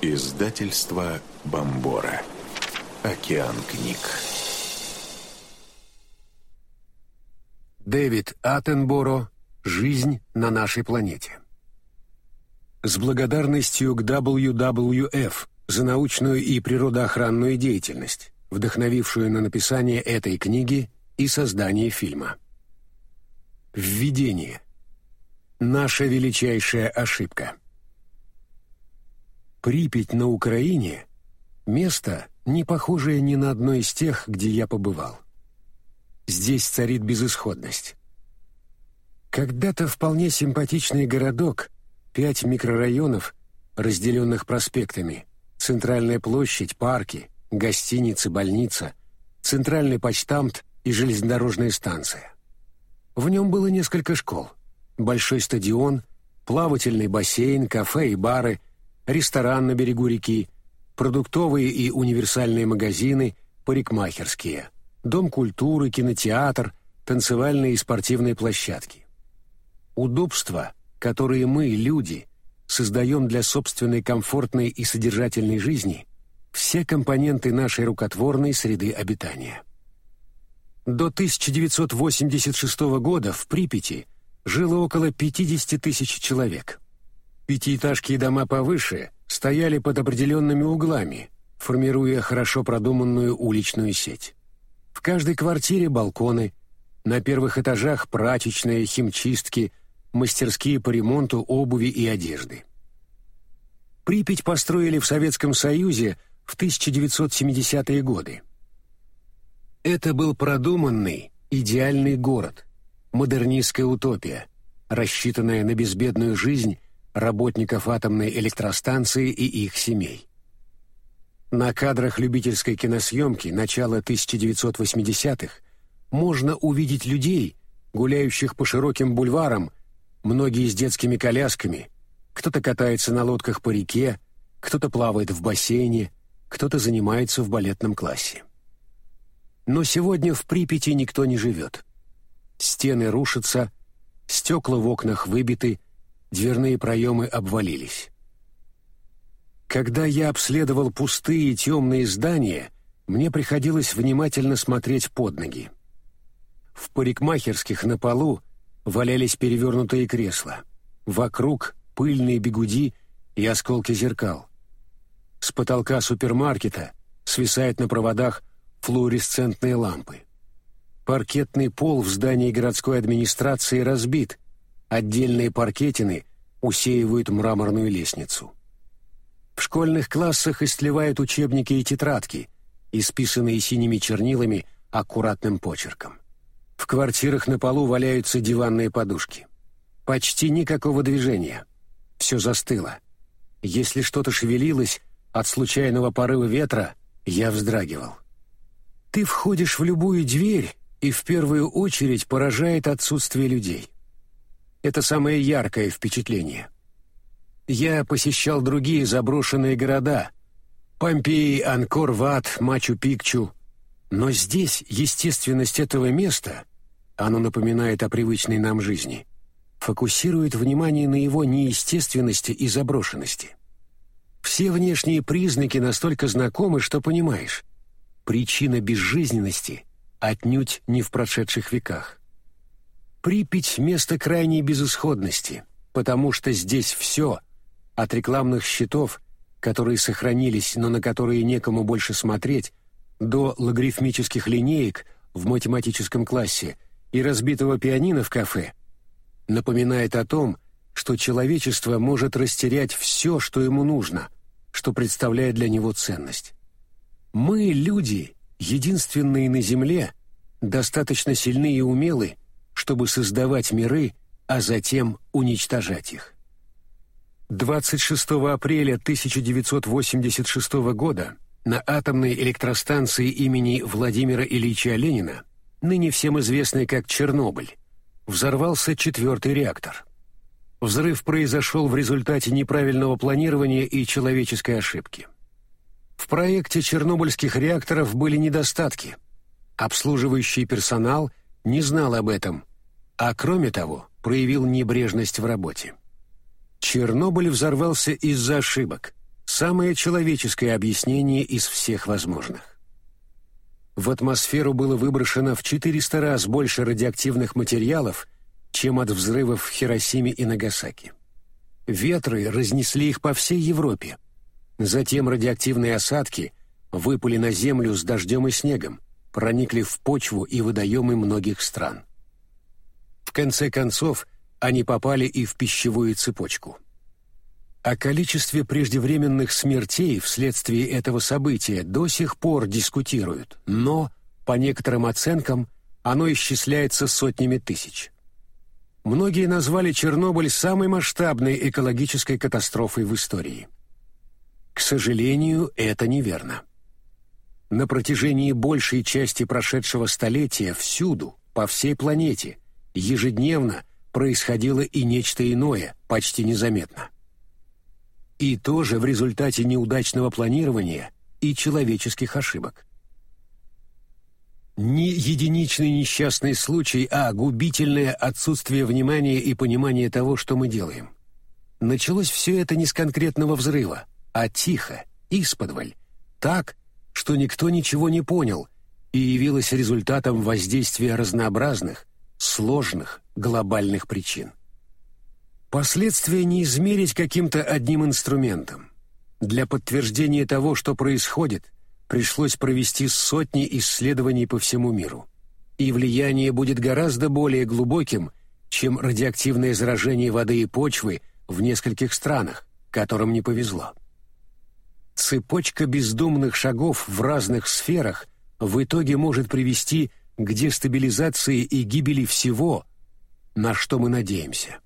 Издательство Бомбора. Океан книг. Дэвид Аттенборо «Жизнь на нашей планете». С благодарностью к WWF за научную и природоохранную деятельность, вдохновившую на написание этой книги и создание фильма. Введение. Наша величайшая ошибка. Припять на Украине — место, не похожее ни на одно из тех, где я побывал. Здесь царит безысходность. Когда-то вполне симпатичный городок, пять микрорайонов, разделенных проспектами, центральная площадь, парки, гостиницы, больница, центральный почтамт и железнодорожная станция. В нем было несколько школ, большой стадион, плавательный бассейн, кафе и бары — ресторан на берегу реки, продуктовые и универсальные магазины, парикмахерские, дом культуры, кинотеатр, танцевальные и спортивные площадки. Удобства, которые мы, люди, создаем для собственной комфортной и содержательной жизни, все компоненты нашей рукотворной среды обитания. До 1986 года в Припяти жило около 50 тысяч человек – Пятиэтажки и дома повыше стояли под определенными углами, формируя хорошо продуманную уличную сеть. В каждой квартире балконы, на первых этажах прачечные, химчистки, мастерские по ремонту обуви и одежды. Припять построили в Советском Союзе в 1970-е годы. Это был продуманный, идеальный город, модернистская утопия, рассчитанная на безбедную жизнь работников атомной электростанции и их семей. На кадрах любительской киносъемки начала 1980-х можно увидеть людей, гуляющих по широким бульварам, многие с детскими колясками, кто-то катается на лодках по реке, кто-то плавает в бассейне, кто-то занимается в балетном классе. Но сегодня в Припяти никто не живет. Стены рушатся, стекла в окнах выбиты, дверные проемы обвалились. Когда я обследовал пустые темные здания, мне приходилось внимательно смотреть под ноги. В парикмахерских на полу валялись перевернутые кресла. Вокруг пыльные бегуди и осколки зеркал. С потолка супермаркета свисают на проводах флуоресцентные лампы. Паркетный пол в здании городской администрации разбит, Отдельные паркетины усеивают мраморную лестницу. В школьных классах истлевают учебники и тетрадки, исписанные синими чернилами аккуратным почерком. В квартирах на полу валяются диванные подушки. Почти никакого движения. Все застыло. Если что-то шевелилось от случайного порыва ветра, я вздрагивал. Ты входишь в любую дверь, и в первую очередь поражает отсутствие людей. Это самое яркое впечатление. Я посещал другие заброшенные города — Помпеи, Анкор-Ват, Мачу-Пикчу. Но здесь естественность этого места, оно напоминает о привычной нам жизни, фокусирует внимание на его неестественности и заброшенности. Все внешние признаки настолько знакомы, что понимаешь, причина безжизненности отнюдь не в прошедших веках. Припять — место крайней безысходности, потому что здесь все, от рекламных щитов, которые сохранились, но на которые некому больше смотреть, до логарифмических линеек в математическом классе и разбитого пианино в кафе, напоминает о том, что человечество может растерять все, что ему нужно, что представляет для него ценность. Мы, люди, единственные на Земле, достаточно сильны и умелы, чтобы создавать миры, а затем уничтожать их. 26 апреля 1986 года на атомной электростанции имени Владимира Ильича Ленина, ныне всем известной как Чернобыль, взорвался четвертый реактор. Взрыв произошел в результате неправильного планирования и человеческой ошибки. В проекте чернобыльских реакторов были недостатки. Обслуживающий персонал не знал об этом а кроме того проявил небрежность в работе. Чернобыль взорвался из-за ошибок, самое человеческое объяснение из всех возможных. В атмосферу было выброшено в 400 раз больше радиоактивных материалов, чем от взрывов в Хиросиме и Нагасаки. Ветры разнесли их по всей Европе. Затем радиоактивные осадки выпали на землю с дождем и снегом, проникли в почву и водоемы многих стран. В конце концов, они попали и в пищевую цепочку. О количестве преждевременных смертей вследствие этого события до сих пор дискутируют, но, по некоторым оценкам, оно исчисляется сотнями тысяч. Многие назвали Чернобыль самой масштабной экологической катастрофой в истории. К сожалению, это неверно. На протяжении большей части прошедшего столетия всюду, по всей планете, ежедневно происходило и нечто иное, почти незаметно. И тоже в результате неудачного планирования и человеческих ошибок. Не единичный несчастный случай, а губительное отсутствие внимания и понимания того, что мы делаем. Началось все это не с конкретного взрыва, а тихо, исподволь, так, что никто ничего не понял, и явилось результатом воздействия разнообразных, сложных, глобальных причин. Последствия не измерить каким-то одним инструментом. Для подтверждения того, что происходит, пришлось провести сотни исследований по всему миру. И влияние будет гораздо более глубоким, чем радиоактивное заражение воды и почвы в нескольких странах, которым не повезло. Цепочка бездумных шагов в разных сферах в итоге может привести к дестабилизации и гибели всего, на что мы надеемся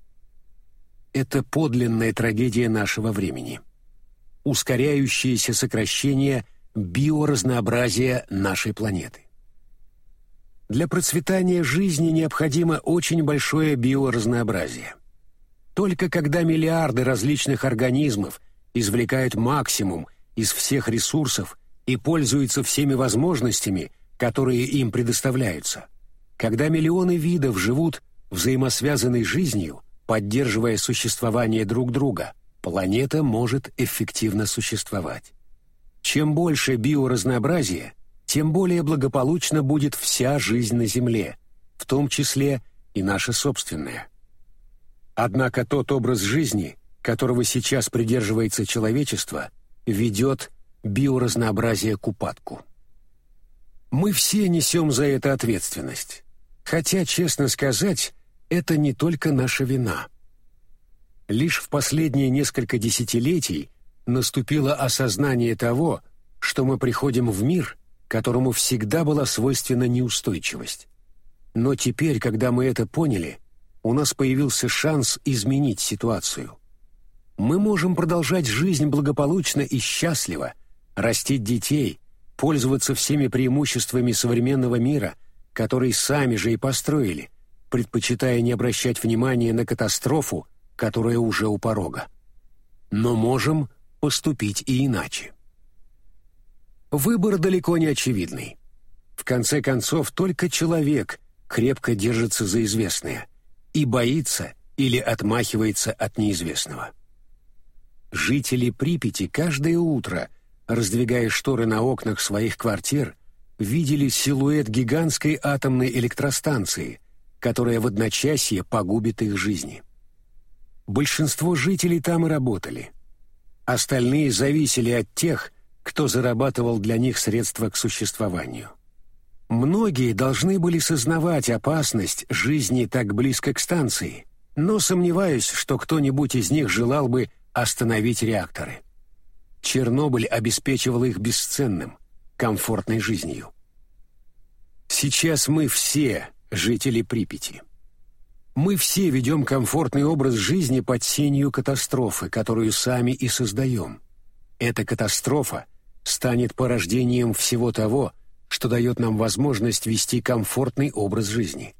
это подлинная трагедия нашего времени. Ускоряющееся сокращение биоразнообразия нашей планеты. Для процветания жизни необходимо очень большое биоразнообразие. Только когда миллиарды различных организмов извлекают максимум из всех ресурсов и пользуются всеми возможностями, которые им предоставляются, когда миллионы видов живут взаимосвязанной жизнью – Поддерживая существование друг друга, планета может эффективно существовать. Чем больше биоразнообразия, тем более благополучна будет вся жизнь на Земле, в том числе и наша собственная. Однако тот образ жизни, которого сейчас придерживается человечество, ведет биоразнообразие к упадку. Мы все несем за это ответственность. Хотя, честно сказать, это не только наша вина. Лишь в последние несколько десятилетий наступило осознание того, что мы приходим в мир, которому всегда была свойственна неустойчивость. Но теперь, когда мы это поняли, у нас появился шанс изменить ситуацию. Мы можем продолжать жизнь благополучно и счастливо, растить детей, пользоваться всеми преимуществами современного мира, который сами же и построили, предпочитая не обращать внимания на катастрофу, которая уже у порога. Но можем поступить и иначе. Выбор далеко не очевидный. В конце концов, только человек крепко держится за известное и боится или отмахивается от неизвестного. Жители Припяти каждое утро, раздвигая шторы на окнах своих квартир, видели силуэт гигантской атомной электростанции, которая в одночасье погубит их жизни. Большинство жителей там и работали. Остальные зависели от тех, кто зарабатывал для них средства к существованию. Многие должны были сознавать опасность жизни так близко к станции, но сомневаюсь, что кто-нибудь из них желал бы остановить реакторы. Чернобыль обеспечивал их бесценным, комфортной жизнью. Сейчас мы все, жители Припяти. Мы все ведем комфортный образ жизни под сенью катастрофы, которую сами и создаем. Эта катастрофа станет порождением всего того, что дает нам возможность вести комфортный образ жизни.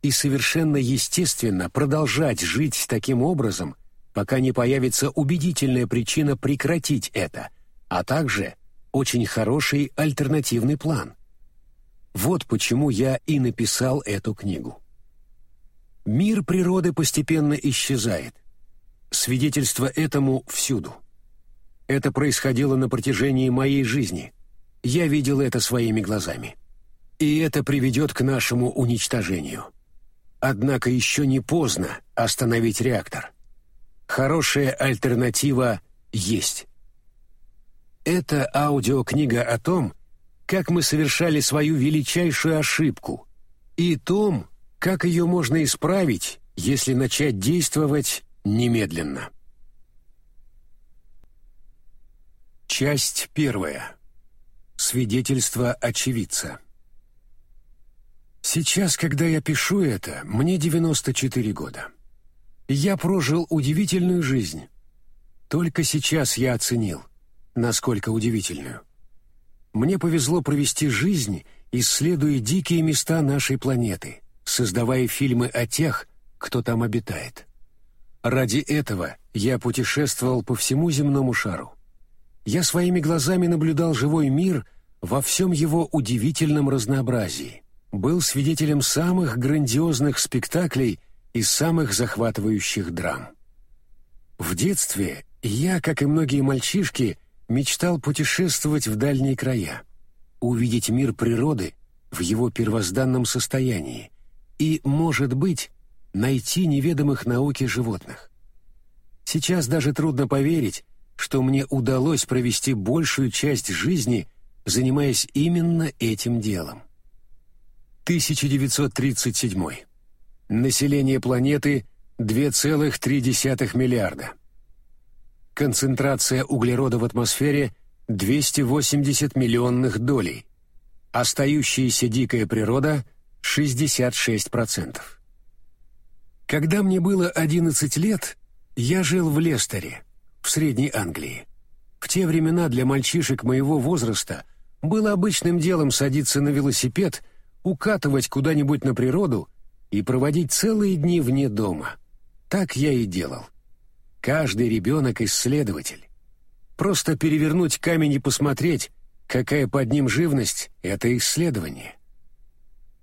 И совершенно естественно продолжать жить таким образом, пока не появится убедительная причина прекратить это, а также очень хороший альтернативный план. Вот почему я и написал эту книгу. Мир природы постепенно исчезает. Свидетельство этому всюду. Это происходило на протяжении моей жизни. Я видел это своими глазами. И это приведет к нашему уничтожению. Однако еще не поздно остановить реактор. Хорошая альтернатива есть. Это аудиокнига о том, как мы совершали свою величайшую ошибку, и том, как ее можно исправить, если начать действовать немедленно. Часть первая. Свидетельство очевидца. Сейчас, когда я пишу это, мне 94 года. Я прожил удивительную жизнь. Только сейчас я оценил, насколько удивительную. Мне повезло провести жизнь, исследуя дикие места нашей планеты, создавая фильмы о тех, кто там обитает. Ради этого я путешествовал по всему земному шару. Я своими глазами наблюдал живой мир во всем его удивительном разнообразии, был свидетелем самых грандиозных спектаклей и самых захватывающих драм. В детстве я, как и многие мальчишки, мечтал путешествовать в дальние края, увидеть мир природы в его первозданном состоянии и, может быть, найти неведомых науке животных. Сейчас даже трудно поверить, что мне удалось провести большую часть жизни, занимаясь именно этим делом. 1937. Население планеты 2,3 миллиарда. Концентрация углерода в атмосфере 280 миллионных долей. Остающаяся дикая природа 66%. Когда мне было 11 лет, я жил в Лестере, в Средней Англии. В те времена для мальчишек моего возраста было обычным делом садиться на велосипед, укатывать куда-нибудь на природу и проводить целые дни вне дома. Так я и делал. Каждый ребенок — исследователь. Просто перевернуть камень и посмотреть, какая под ним живность — это исследование.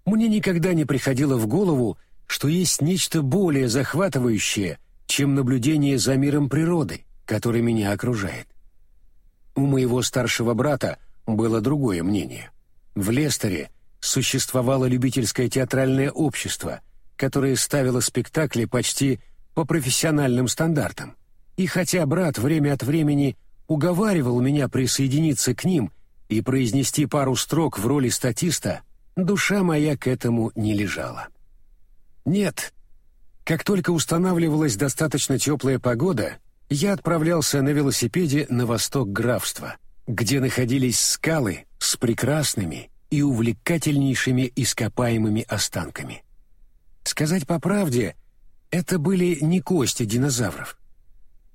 Мне никогда не приходило в голову, что есть нечто более захватывающее, чем наблюдение за миром природы, который меня окружает. У моего старшего брата было другое мнение. В Лестере существовало любительское театральное общество, которое ставило спектакли почти по профессиональным стандартам. И хотя брат время от времени уговаривал меня присоединиться к ним и произнести пару строк в роли статиста, душа моя к этому не лежала. Нет, как только устанавливалась достаточно теплая погода, я отправлялся на велосипеде на восток графства, где находились скалы с прекрасными и увлекательнейшими ископаемыми останками. Сказать по правде, это были не кости динозавров.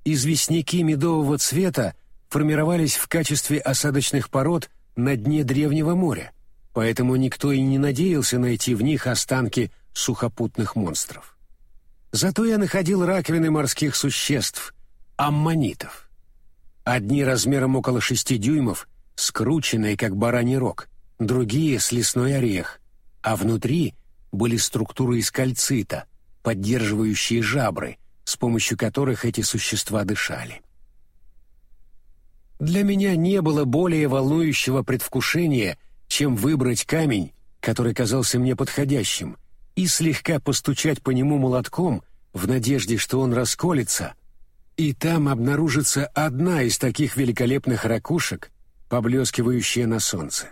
Известняки медового цвета формировались в качестве осадочных пород на дне древнего моря, поэтому никто и не надеялся найти в них останки сухопутных монстров. Зато я находил раковины морских существ, аммонитов. Одни размером около шести дюймов, скрученные, как бараний рог, другие — с лесной орех, а внутри были структуры из кальцита, поддерживающие жабры, с помощью которых эти существа дышали. Для меня не было более волнующего предвкушения, чем выбрать камень, который казался мне подходящим, и слегка постучать по нему молотком в надежде, что он расколется, и там обнаружится одна из таких великолепных ракушек, поблескивающая на солнце.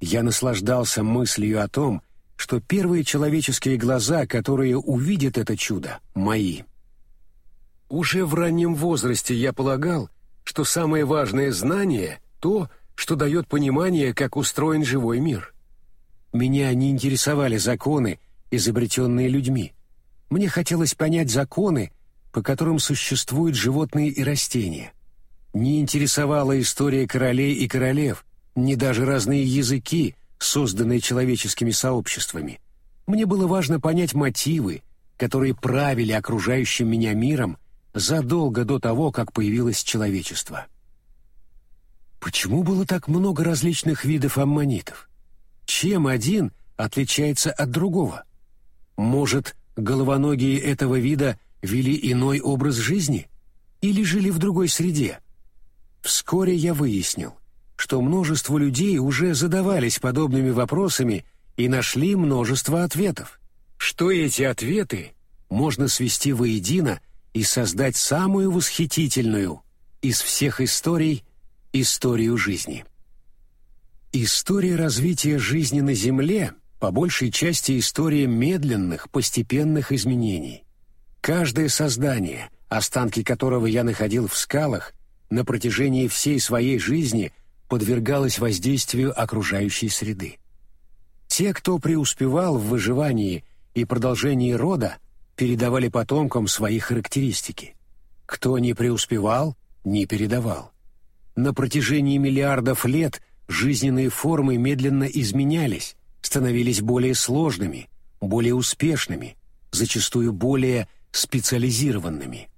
Я наслаждался мыслью о том, что первые человеческие глаза, которые увидят это чудо, мои. Уже в раннем возрасте я полагал, что самое важное знание — то, что дает понимание, как устроен живой мир. Меня не интересовали законы, изобретенные людьми. Мне хотелось понять законы, по которым существуют животные и растения. Не интересовала история королей и королев, ни даже разные языки, созданные человеческими сообществами. Мне было важно понять мотивы, которые правили окружающим меня миром задолго до того, как появилось человечество. Почему было так много различных видов аммонитов? Чем один отличается от другого? Может, головоногие этого вида вели иной образ жизни? Или жили в другой среде? Вскоре я выяснил, что множество людей уже задавались подобными вопросами и нашли множество ответов. Что эти ответы можно свести воедино и создать самую восхитительную из всех историй историю жизни. История развития жизни на Земле по большей части история медленных, постепенных изменений. Каждое создание, останки которого я находил в скалах, на протяжении всей своей жизни подвергалось воздействию окружающей среды. Те, кто преуспевал в выживании и продолжении рода, передавали потомкам свои характеристики. Кто не преуспевал, не передавал. На протяжении миллиардов лет жизненные формы медленно изменялись, становились более сложными, более успешными, зачастую более специализированными.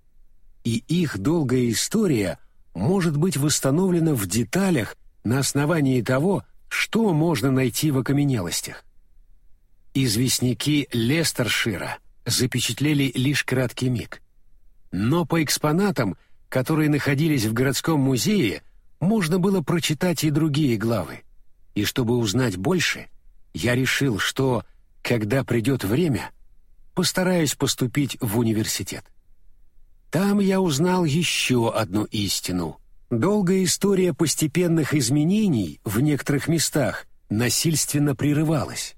И их долгая история может быть восстановлена в деталях на основании того, что можно найти в окаменелостях. Известняки Лестершира запечатлели лишь краткий миг. Но по экспонатам, которые находились в городском музее, можно было прочитать и другие главы. И чтобы узнать больше, я решил, что, когда придет время, постараюсь поступить в университет. Там я узнал еще одну истину. Долгая история постепенных изменений в некоторых местах насильственно прерывалась.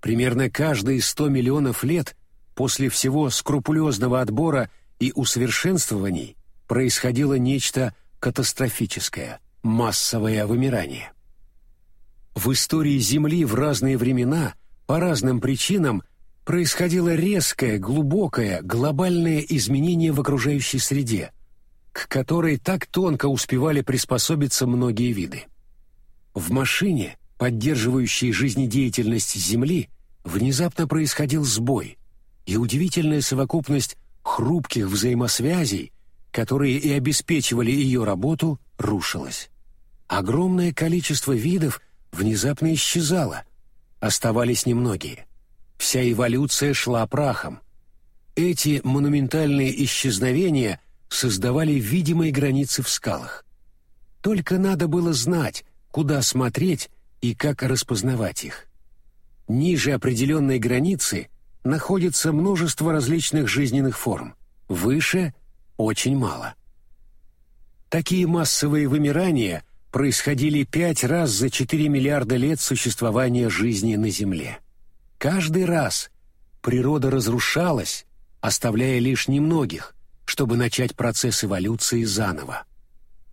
Примерно каждые сто миллионов лет после всего скрупулезного отбора и усовершенствований происходило нечто катастрофическое – массовое вымирание. В истории Земли в разные времена по разным причинам происходило резкое, глубокое, глобальное изменение в окружающей среде, к которой так тонко успевали приспособиться многие виды. В машине, поддерживающей жизнедеятельность Земли, внезапно происходил сбой, и удивительная совокупность хрупких взаимосвязей, которые и обеспечивали ее работу, рушилась. Огромное количество видов внезапно исчезало, оставались немногие. Вся эволюция шла прахом. Эти монументальные исчезновения создавали видимые границы в скалах. Только надо было знать, куда смотреть и как распознавать их. Ниже определенной границы находится множество различных жизненных форм, выше — очень мало. Такие массовые вымирания происходили пять раз за 4 миллиарда лет существования жизни на Земле. Каждый раз природа разрушалась, оставляя лишь немногих, чтобы начать процесс эволюции заново.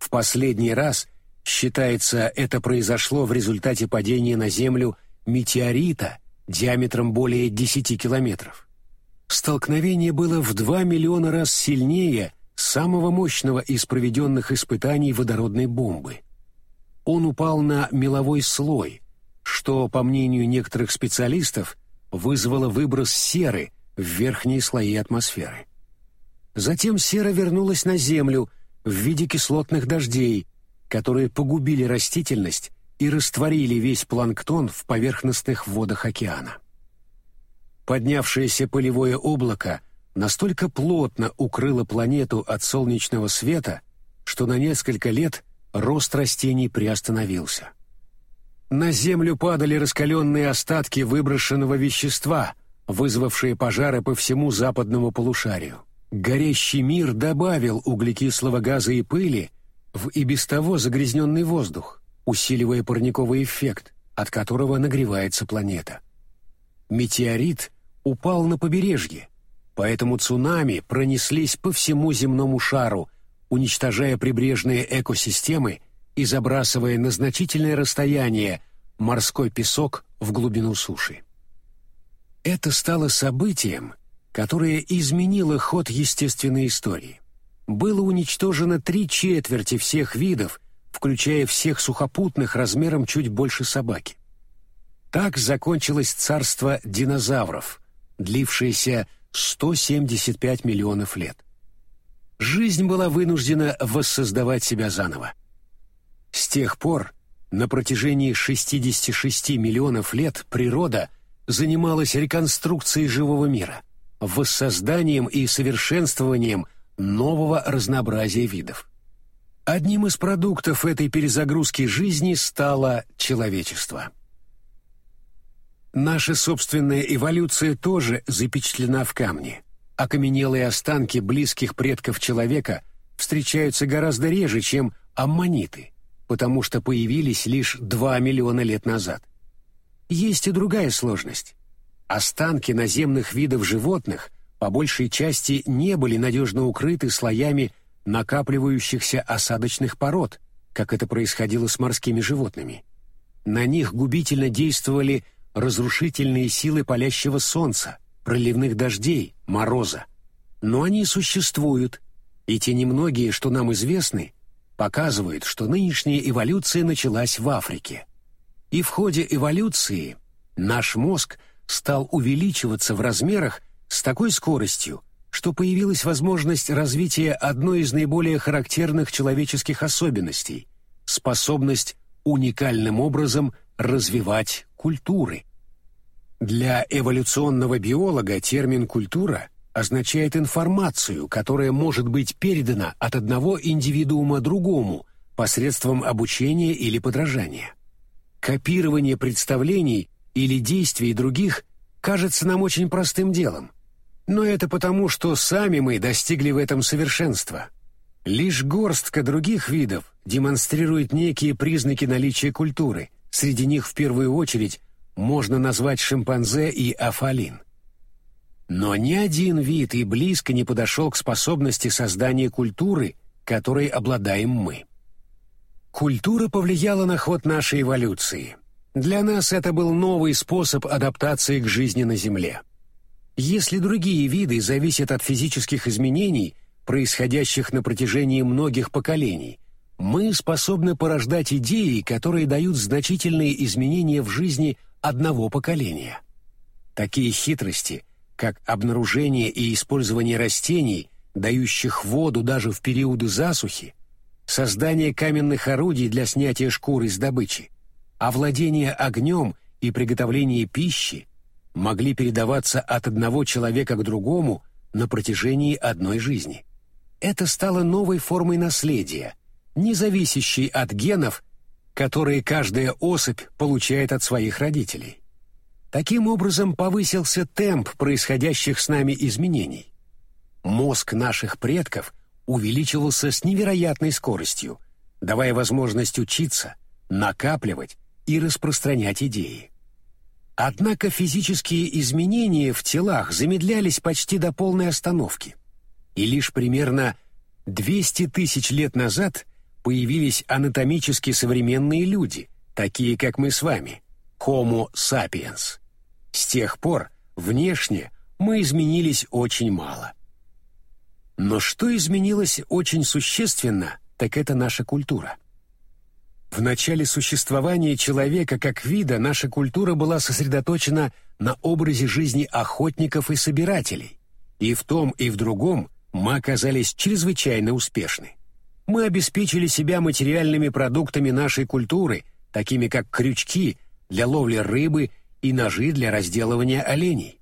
В последний раз, считается, это произошло в результате падения на Землю метеорита диаметром более 10 километров. Столкновение было в 2 миллиона раз сильнее самого мощного из проведенных испытаний водородной бомбы. Он упал на меловой слой, что, по мнению некоторых специалистов, вызвало выброс серы в верхние слои атмосферы. Затем сера вернулась на Землю в виде кислотных дождей, которые погубили растительность и растворили весь планктон в поверхностных водах океана. Поднявшееся полевое облако настолько плотно укрыло планету от солнечного света, что на несколько лет рост растений приостановился. На Землю падали раскаленные остатки выброшенного вещества, вызвавшие пожары по всему западному полушарию. Горящий мир добавил углекислого газа и пыли в и без того загрязненный воздух, усиливая парниковый эффект, от которого нагревается планета. Метеорит упал на побережье, поэтому цунами пронеслись по всему земному шару, уничтожая прибрежные экосистемы и забрасывая на значительное расстояние морской песок в глубину суши. Это стало событием, которое изменило ход естественной истории. Было уничтожено три четверти всех видов, включая всех сухопутных размером чуть больше собаки. Так закончилось царство динозавров, длившееся 175 миллионов лет. Жизнь была вынуждена воссоздавать себя заново. С тех пор, на протяжении 66 миллионов лет, природа занималась реконструкцией живого мира, воссозданием и совершенствованием нового разнообразия видов. Одним из продуктов этой перезагрузки жизни стало человечество. Наша собственная эволюция тоже запечатлена в камне. Окаменелые останки близких предков человека встречаются гораздо реже, чем аммониты, потому что появились лишь 2 миллиона лет назад. Есть и другая сложность. Останки наземных видов животных по большей части не были надежно укрыты слоями накапливающихся осадочных пород, как это происходило с морскими животными. На них губительно действовали разрушительные силы палящего солнца, проливных дождей, мороза. Но они существуют, и те немногие, что нам известны, показывают, что нынешняя эволюция началась в Африке. И в ходе эволюции наш мозг стал увеличиваться в размерах с такой скоростью, что появилась возможность развития одной из наиболее характерных человеческих особенностей – способность уникальным образом развивать культуры. Для эволюционного биолога термин «культура» означает информацию, которая может быть передана от одного индивидуума другому посредством обучения или подражания. Копирование представлений или действий других кажется нам очень простым делом. Но это потому, что сами мы достигли в этом совершенства. Лишь горстка других видов демонстрирует некие признаки наличия культуры. Среди них в первую очередь можно назвать шимпанзе и афалин. Но ни один вид и близко не подошел к способности создания культуры, которой обладаем мы. Культура повлияла на ход нашей эволюции. Для нас это был новый способ адаптации к жизни на Земле. Если другие виды зависят от физических изменений, происходящих на протяжении многих поколений, мы способны порождать идеи, которые дают значительные изменения в жизни одного поколения. Такие хитрости как обнаружение и использование растений, дающих воду даже в периоды засухи, создание каменных орудий для снятия шкуры из добычи, овладение огнем и приготовление пищи могли передаваться от одного человека к другому на протяжении одной жизни. Это стало новой формой наследия, не зависящей от генов, которые каждая особь получает от своих родителей. Таким образом повысился темп происходящих с нами изменений. Мозг наших предков увеличивался с невероятной скоростью, давая возможность учиться, накапливать и распространять идеи. Однако физические изменения в телах замедлялись почти до полной остановки. И лишь примерно 200 тысяч лет назад появились анатомически современные люди, такие как мы с вами – Homo sapiens. С тех пор внешне мы изменились очень мало. Но что изменилось очень существенно, так это наша культура. В начале существования человека как вида наша культура была сосредоточена на образе жизни охотников и собирателей, и в том и в другом мы оказались чрезвычайно успешны. Мы обеспечили себя материальными продуктами нашей культуры, такими как крючки – для ловли рыбы и ножи для разделывания оленей.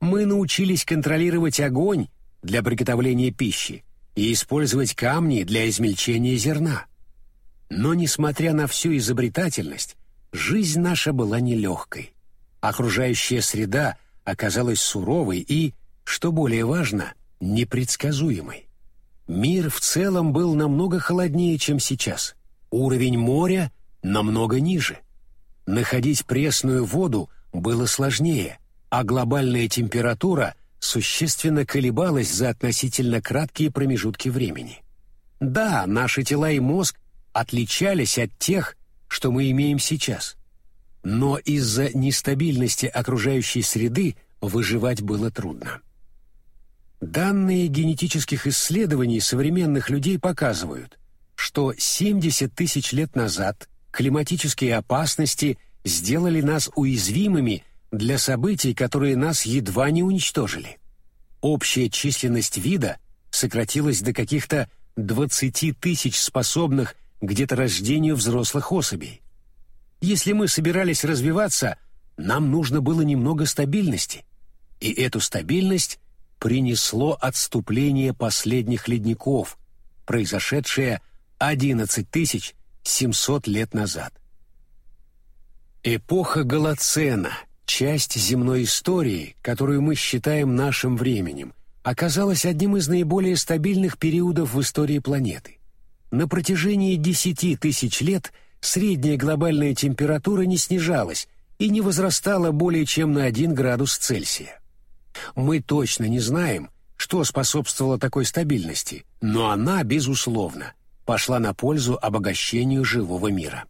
Мы научились контролировать огонь для приготовления пищи и использовать камни для измельчения зерна. Но, несмотря на всю изобретательность, жизнь наша была нелегкой. Окружающая среда оказалась суровой и, что более важно, непредсказуемой. Мир в целом был намного холоднее, чем сейчас. Уровень моря намного ниже. Находить пресную воду было сложнее, а глобальная температура существенно колебалась за относительно краткие промежутки времени. Да, наши тела и мозг отличались от тех, что мы имеем сейчас. Но из-за нестабильности окружающей среды выживать было трудно. Данные генетических исследований современных людей показывают, что 70 тысяч лет назад климатические опасности сделали нас уязвимыми для событий, которые нас едва не уничтожили. Общая численность вида сократилась до каких-то 20 тысяч способных к деторождению взрослых особей. Если мы собирались развиваться, нам нужно было немного стабильности. И эту стабильность принесло отступление последних ледников, произошедшее 11 700 лет назад. Эпоха Голоцена, часть земной истории, которую мы считаем нашим временем, оказалась одним из наиболее стабильных периодов в истории планеты. На протяжении 10 тысяч лет средняя глобальная температура не снижалась и не возрастала более чем на 1 градус Цельсия. Мы точно не знаем, что способствовало такой стабильности, но она, безусловно, пошла на пользу обогащению живого мира.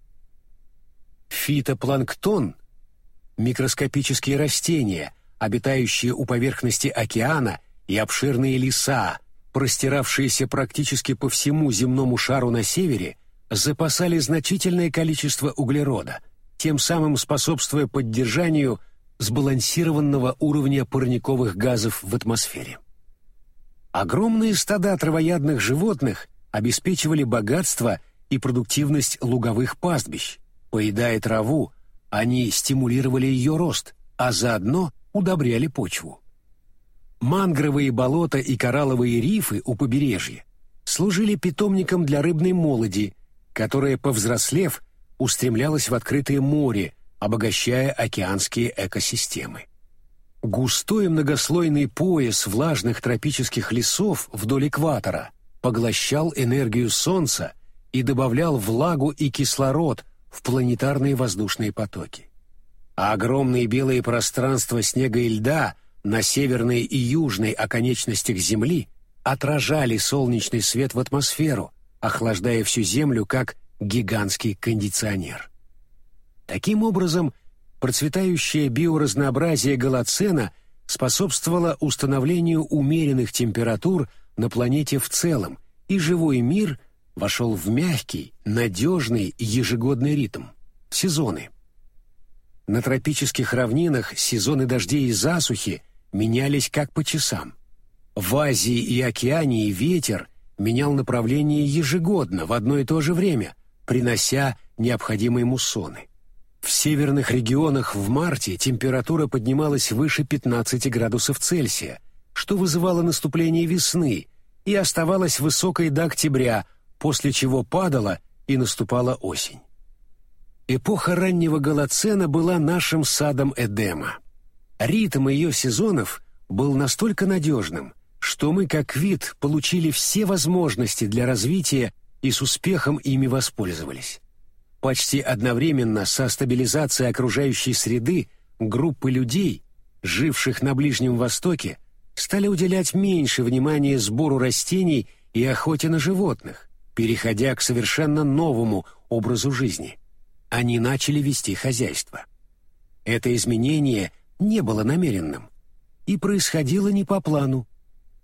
Фитопланктон – микроскопические растения, обитающие у поверхности океана и обширные леса, простиравшиеся практически по всему земному шару на севере, запасали значительное количество углерода, тем самым способствуя поддержанию сбалансированного уровня парниковых газов в атмосфере. Огромные стада травоядных животных обеспечивали богатство и продуктивность луговых пастбищ. Поедая траву, они стимулировали ее рост, а заодно удобряли почву. Мангровые болота и коралловые рифы у побережья служили питомником для рыбной молоди, которая, повзрослев, устремлялась в открытое море, обогащая океанские экосистемы. Густой многослойный пояс влажных тропических лесов вдоль экватора поглощал энергию Солнца и добавлял влагу и кислород в планетарные воздушные потоки. А огромные белые пространства снега и льда на северной и южной оконечностях Земли отражали солнечный свет в атмосферу, охлаждая всю Землю как гигантский кондиционер. Таким образом, процветающее биоразнообразие Голоцена способствовало установлению умеренных температур на планете в целом, и живой мир вошел в мягкий, надежный ежегодный ритм – сезоны. На тропических равнинах сезоны дождей и засухи менялись как по часам. В Азии и Океании ветер менял направление ежегодно в одно и то же время, принося необходимые муссоны. В северных регионах в марте температура поднималась выше 15 градусов Цельсия, что вызывало наступление весны, и оставалась высокой до октября, после чего падала и наступала осень. Эпоха раннего Голоцена была нашим садом Эдема. Ритм ее сезонов был настолько надежным, что мы как вид получили все возможности для развития и с успехом ими воспользовались. Почти одновременно со стабилизацией окружающей среды группы людей, живших на Ближнем Востоке, стали уделять меньше внимания сбору растений и охоте на животных, переходя к совершенно новому образу жизни. Они начали вести хозяйство. Это изменение не было намеренным и происходило не по плану.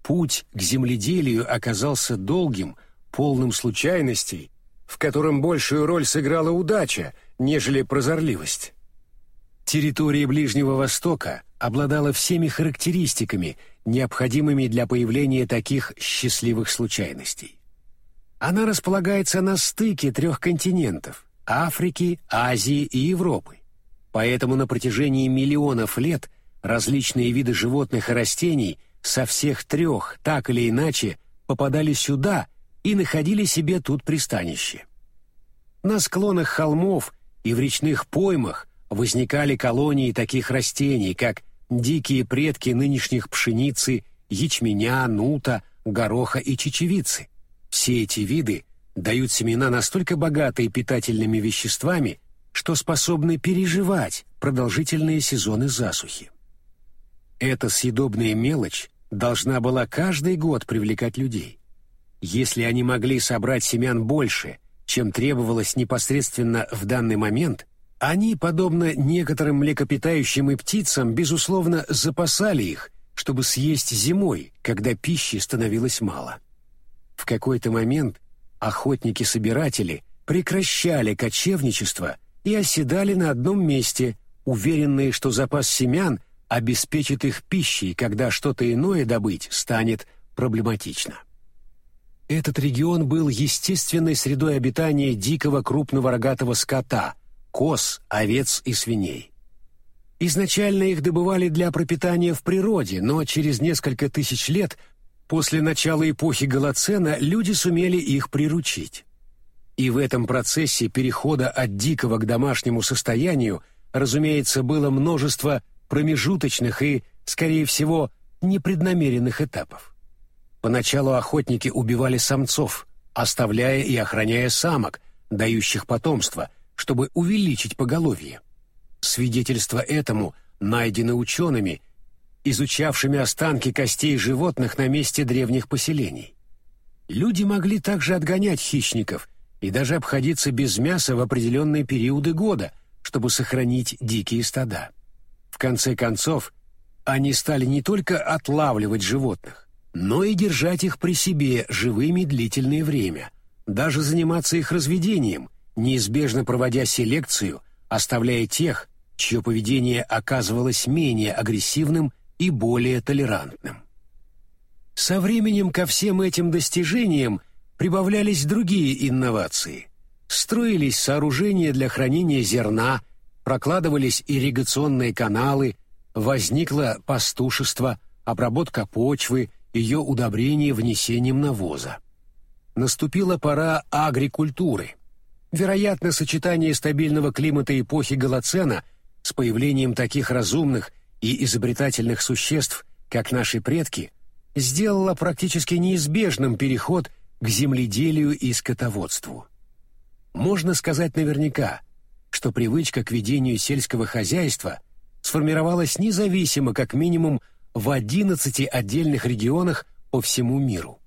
Путь к земледелию оказался долгим, полным случайностей в котором большую роль сыграла удача, нежели прозорливость. Территория Ближнего Востока обладала всеми характеристиками, необходимыми для появления таких счастливых случайностей. Она располагается на стыке трех континентов – Африки, Азии и Европы. Поэтому на протяжении миллионов лет различные виды животных и растений со всех трех так или иначе попадали сюда – и находили себе тут пристанище. На склонах холмов и в речных поймах возникали колонии таких растений, как дикие предки нынешних пшеницы, ячменя, нута, гороха и чечевицы. Все эти виды дают семена настолько богатые питательными веществами, что способны переживать продолжительные сезоны засухи. Эта съедобная мелочь должна была каждый год привлекать людей. Если они могли собрать семян больше, чем требовалось непосредственно в данный момент, они, подобно некоторым млекопитающим и птицам, безусловно, запасали их, чтобы съесть зимой, когда пищи становилось мало. В какой-то момент охотники-собиратели прекращали кочевничество и оседали на одном месте, уверенные, что запас семян обеспечит их пищей, когда что-то иное добыть станет проблематично. Этот регион был естественной средой обитания дикого крупного рогатого скота, коз, овец и свиней. Изначально их добывали для пропитания в природе, но через несколько тысяч лет после начала эпохи Голоцена люди сумели их приручить. И в этом процессе перехода от дикого к домашнему состоянию, разумеется, было множество промежуточных и, скорее всего, непреднамеренных этапов. Поначалу охотники убивали самцов, оставляя и охраняя самок, дающих потомство, чтобы увеличить поголовье. Свидетельства этому найдены учеными, изучавшими останки костей животных на месте древних поселений. Люди могли также отгонять хищников и даже обходиться без мяса в определенные периоды года, чтобы сохранить дикие стада. В конце концов, они стали не только отлавливать животных, но и держать их при себе живыми длительное время, даже заниматься их разведением, неизбежно проводя селекцию, оставляя тех, чье поведение оказывалось менее агрессивным и более толерантным. Со временем ко всем этим достижениям прибавлялись другие инновации. Строились сооружения для хранения зерна, прокладывались ирригационные каналы, возникло пастушество, обработка почвы, ее удобрение внесением навоза. Наступила пора агрикультуры. Вероятно, сочетание стабильного климата эпохи Голоцена с появлением таких разумных и изобретательных существ, как наши предки, сделало практически неизбежным переход к земледелию и скотоводству. Можно сказать наверняка, что привычка к ведению сельского хозяйства сформировалась независимо как минимум в 11 отдельных регионах по всему миру.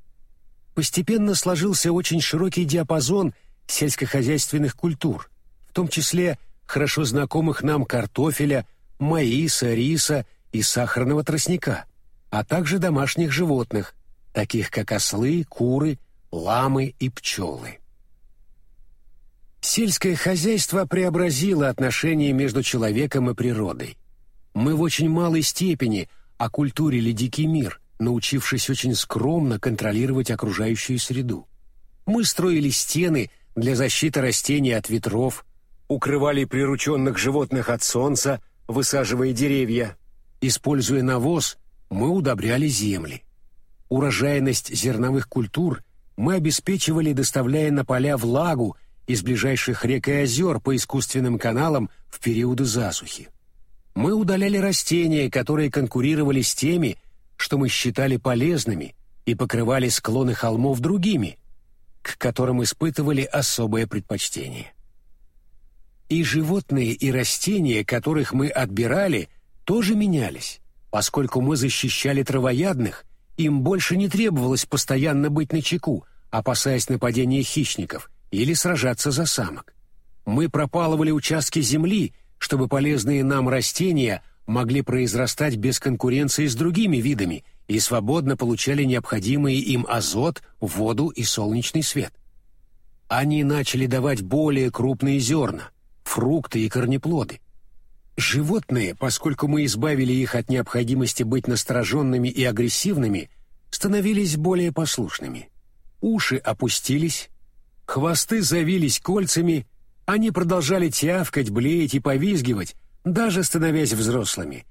Постепенно сложился очень широкий диапазон сельскохозяйственных культур, в том числе хорошо знакомых нам картофеля, маиса, риса и сахарного тростника, а также домашних животных, таких как ослы, куры, ламы и пчелы. Сельское хозяйство преобразило отношения между человеком и природой. Мы в очень малой степени окультурили дикий мир, научившись очень скромно контролировать окружающую среду. Мы строили стены для защиты растений от ветров, укрывали прирученных животных от солнца, высаживая деревья. Используя навоз, мы удобряли земли. Урожайность зерновых культур мы обеспечивали, доставляя на поля влагу из ближайших рек и озер по искусственным каналам в периоды засухи. Мы удаляли растения, которые конкурировали с теми, что мы считали полезными, и покрывали склоны холмов другими, к которым испытывали особое предпочтение. И животные, и растения, которых мы отбирали, тоже менялись, поскольку мы защищали травоядных, им больше не требовалось постоянно быть начеку, опасаясь нападения хищников или сражаться за самок. Мы пропалывали участки земли, чтобы полезные нам растения могли произрастать без конкуренции с другими видами и свободно получали необходимые им азот, воду и солнечный свет. Они начали давать более крупные зерна, фрукты и корнеплоды. Животные, поскольку мы избавили их от необходимости быть настороженными и агрессивными, становились более послушными. Уши опустились, хвосты завились кольцами, они продолжали тявкать, блеять и повизгивать, даже становясь взрослыми.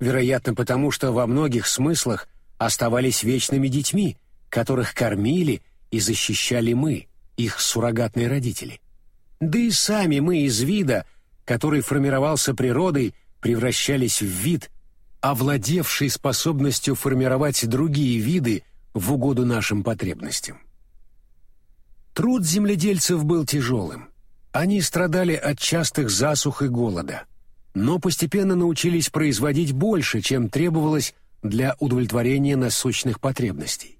Вероятно, потому что во многих смыслах оставались вечными детьми, которых кормили и защищали мы, их суррогатные родители. Да и сами мы из вида, который формировался природой, превращались в вид, овладевший способностью формировать другие виды в угоду нашим потребностям. Труд земледельцев был тяжелым. Они страдали от частых засух и голода, но постепенно научились производить больше, чем требовалось для удовлетворения насущных потребностей.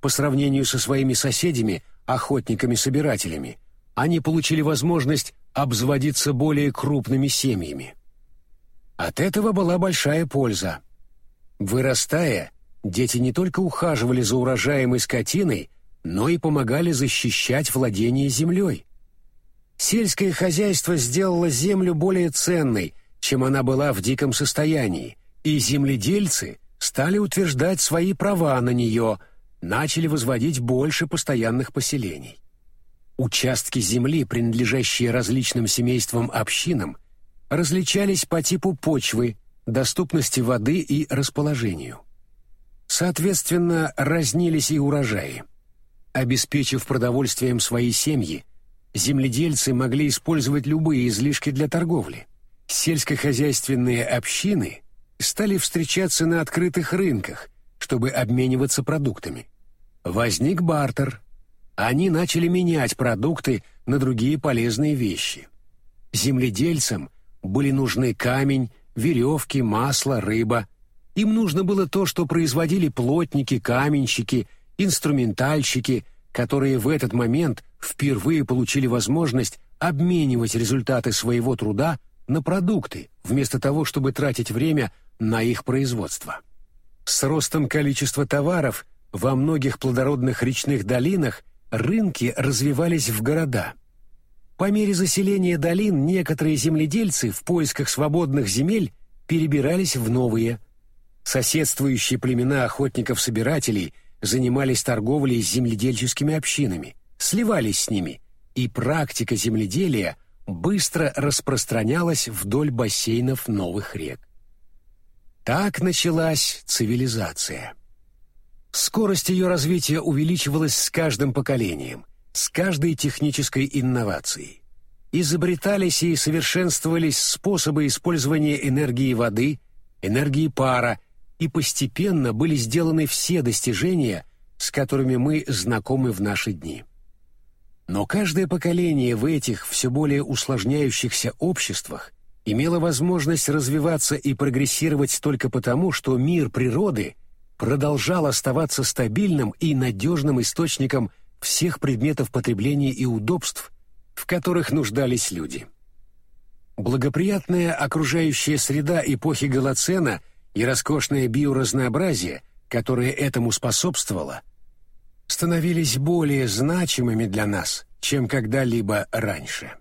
По сравнению со своими соседями, охотниками-собирателями, они получили возможность обзаводиться более крупными семьями. От этого была большая польза. Вырастая, дети не только ухаживали за урожаем и скотиной, но и помогали защищать владение землей. Сельское хозяйство сделало землю более ценной, чем она была в диком состоянии, и земледельцы стали утверждать свои права на нее, начали возводить больше постоянных поселений. Участки земли, принадлежащие различным семействам-общинам, различались по типу почвы, доступности воды и расположению. Соответственно, разнились и урожаи. Обеспечив продовольствием свои семьи, земледельцы могли использовать любые излишки для торговли. Сельскохозяйственные общины стали встречаться на открытых рынках, чтобы обмениваться продуктами. Возник бартер. Они начали менять продукты на другие полезные вещи. Земледельцам были нужны камень, веревки, масло, рыба. Им нужно было то, что производили плотники, каменщики, инструментальщики, которые в этот момент впервые получили возможность обменивать результаты своего труда на продукты, вместо того, чтобы тратить время на их производство. С ростом количества товаров во многих плодородных речных долинах рынки развивались в города. По мере заселения долин некоторые земледельцы в поисках свободных земель перебирались в новые. Соседствующие племена охотников-собирателей занимались торговлей с земледельческими общинами, сливались с ними, и практика земледелия быстро распространялась вдоль бассейнов новых рек. Так началась цивилизация. Скорость ее развития увеличивалась с каждым поколением, с каждой технической инновацией. Изобретались и совершенствовались способы использования энергии воды, энергии пара, и постепенно были сделаны все достижения, с которыми мы знакомы в наши дни. Но каждое поколение в этих все более усложняющихся обществах имело возможность развиваться и прогрессировать только потому, что мир природы продолжал оставаться стабильным и надежным источником всех предметов потребления и удобств, в которых нуждались люди. Благоприятная окружающая среда эпохи Голоцена и роскошное биоразнообразие, которое этому способствовало, становились более значимыми для нас, чем когда-либо раньше.